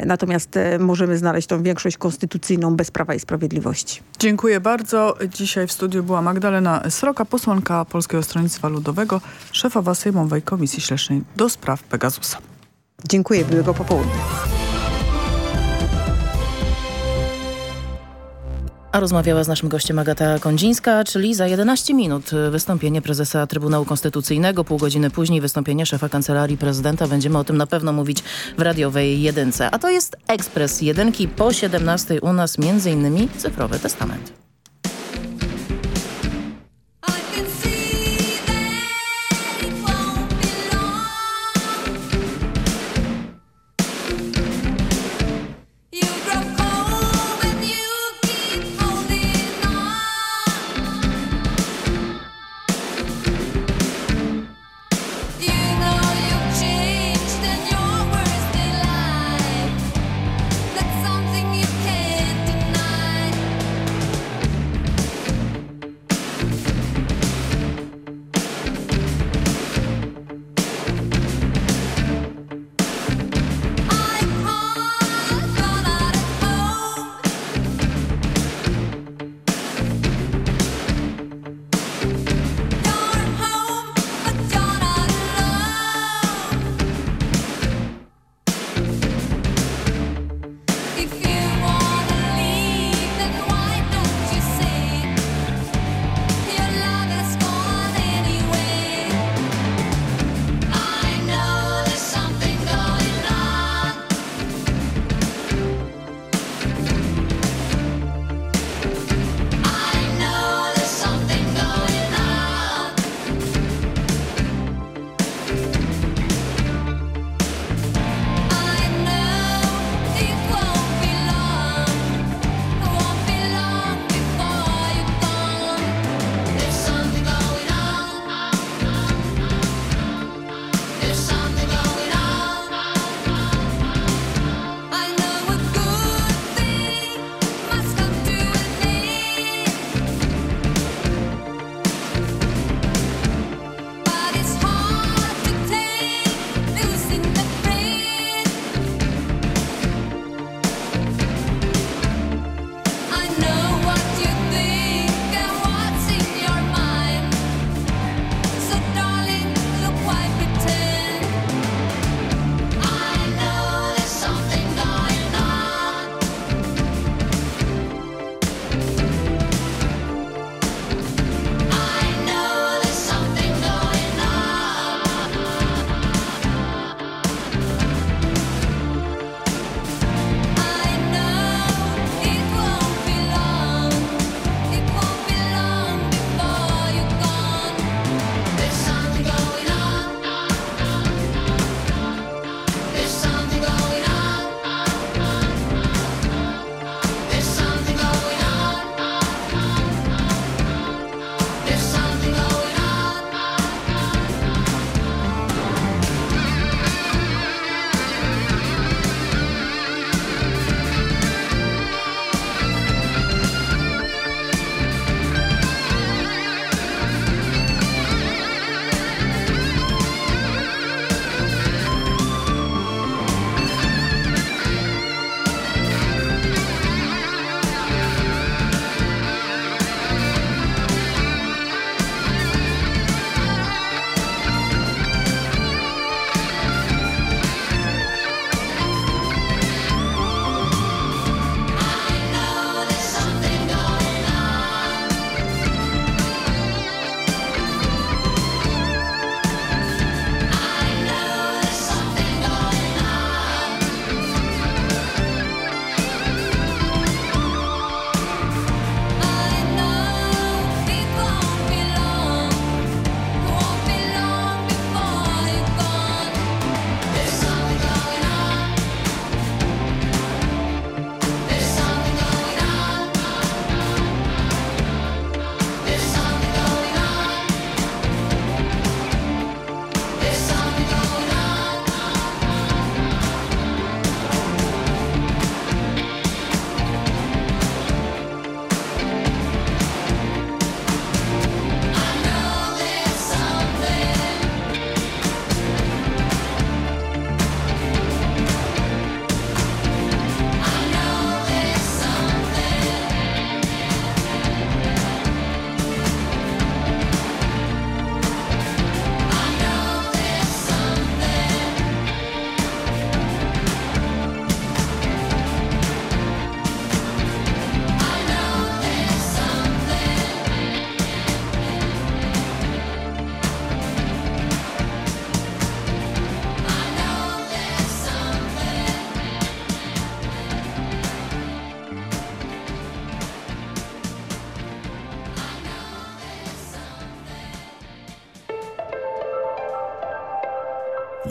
natomiast e, możemy znaleźć tą większość konstytucyjną bez Prawa i Sprawiedliwości. Dziękuję bardzo. Dzisiaj w studiu była Magdalena Sroka, posłanka Polskiego Stronnictwa Ludowego, szefowa Sejmowej Komisji Śledczej do spraw Pegasusa. Dziękuję, miłego popołudnia. A rozmawiała z naszym gościem Agata Kondzińska, czyli za 11 minut wystąpienie prezesa Trybunału Konstytucyjnego, pół godziny później wystąpienie szefa Kancelarii Prezydenta. Będziemy o tym na pewno mówić w radiowej jedynce. A to jest Ekspres Jedynki po 17 u nas między innymi Cyfrowy Testament.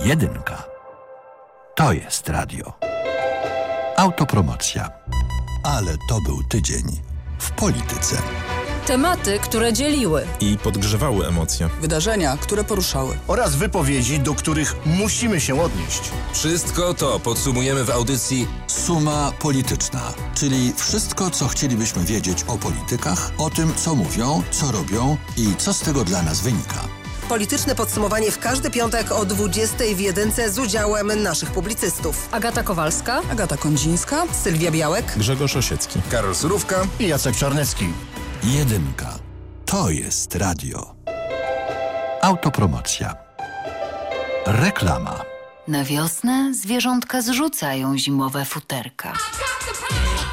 Jedynka. To jest radio. Autopromocja. Ale to był tydzień w polityce. Tematy, które dzieliły. I podgrzewały emocje. Wydarzenia, które poruszały. Oraz wypowiedzi, do których musimy się odnieść. Wszystko to podsumujemy w audycji Suma polityczna, czyli wszystko, co chcielibyśmy wiedzieć o politykach, o tym, co mówią, co robią i co z tego dla nas wynika. Polityczne podsumowanie w każdy piątek o 20 w jedynce z udziałem naszych publicystów. Agata Kowalska, Agata Kondzińska, Sylwia Białek, Grzegorz Osiecki, Karol Surówka i Jacek Czarnecki. Jedynka. To jest radio. Autopromocja. Reklama. Na wiosnę zwierzątka zrzucają zimowe futerka.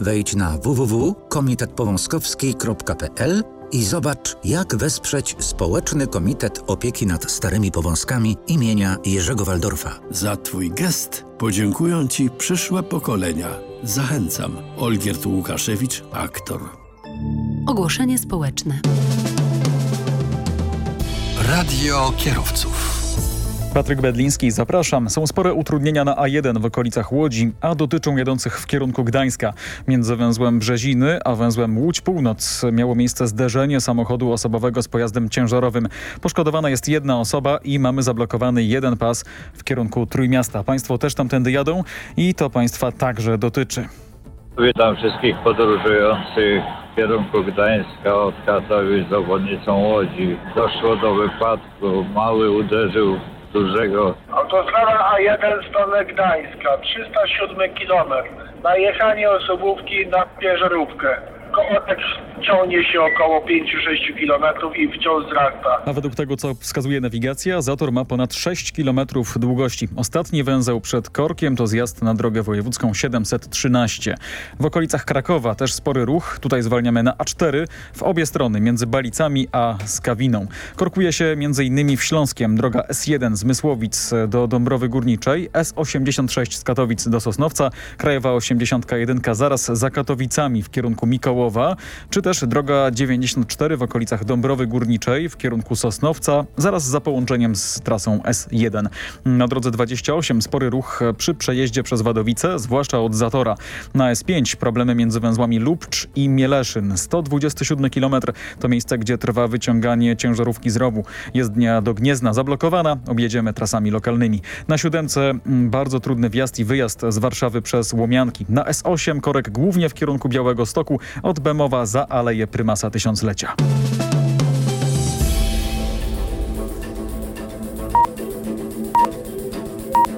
Wejdź na www.komitetpowązkowski.pl i zobacz, jak wesprzeć Społeczny Komitet Opieki nad Starymi Powązkami imienia Jerzego Waldorfa. Za Twój gest podziękują Ci przyszłe pokolenia. Zachęcam. Olgierd Łukaszewicz, aktor. Ogłoszenie społeczne. Radio kierowców. Patryk Bedliński, zapraszam. Są spore utrudnienia na A1 w okolicach Łodzi, a dotyczą jadących w kierunku Gdańska. Między węzłem Brzeziny a węzłem Łódź Północ miało miejsce zderzenie samochodu osobowego z pojazdem ciężarowym. Poszkodowana jest jedna osoba i mamy zablokowany jeden pas w kierunku Trójmiasta. Państwo też tamtędy jadą i to Państwa także dotyczy. Witam wszystkich podróżujących w kierunku Gdańska od Katowic z obwodnicą Łodzi. Doszło do wypadku, mały uderzył dużego. Autostrada A1 w stronę Gdańska, 307 km. Najechanie osobówki na ciężarówkę. Kołotek ciągnie się około 5-6 km i wciąż wzrasta. A według tego, co wskazuje nawigacja, zator ma ponad 6 km długości. Ostatni węzeł przed Korkiem to zjazd na drogę wojewódzką 713. W okolicach Krakowa też spory ruch. Tutaj zwalniamy na A4 w obie strony, między Balicami a Skawiną. Korkuje się m.in. w Śląskiem. Droga S1 z Mysłowic do Dąbrowy Górniczej, S86 z Katowic do Sosnowca, Krajowa 81 zaraz za Katowicami w kierunku Mikołowa Czy też droga 94 w okolicach Dąbrowy Górniczej w kierunku Sosnowca, zaraz za połączeniem z trasą S1. Na drodze 28 spory ruch przy przejeździe przez Wadowice, zwłaszcza od Zatora. Na S5 problemy między węzłami Lubcz i Mieleszyn. 127 km to miejsce, gdzie trwa wyciąganie ciężarówki z rowu. Jezdnia do Gniezna zablokowana, objedziemy trasami lokalnymi. Na siódemce mm, bardzo trudny wjazd i wyjazd z Warszawy przez Łomianki. Na S8 korek głównie w kierunku Białego Stoku od Bemowa za Aleję Prymasa Tysiąclecia.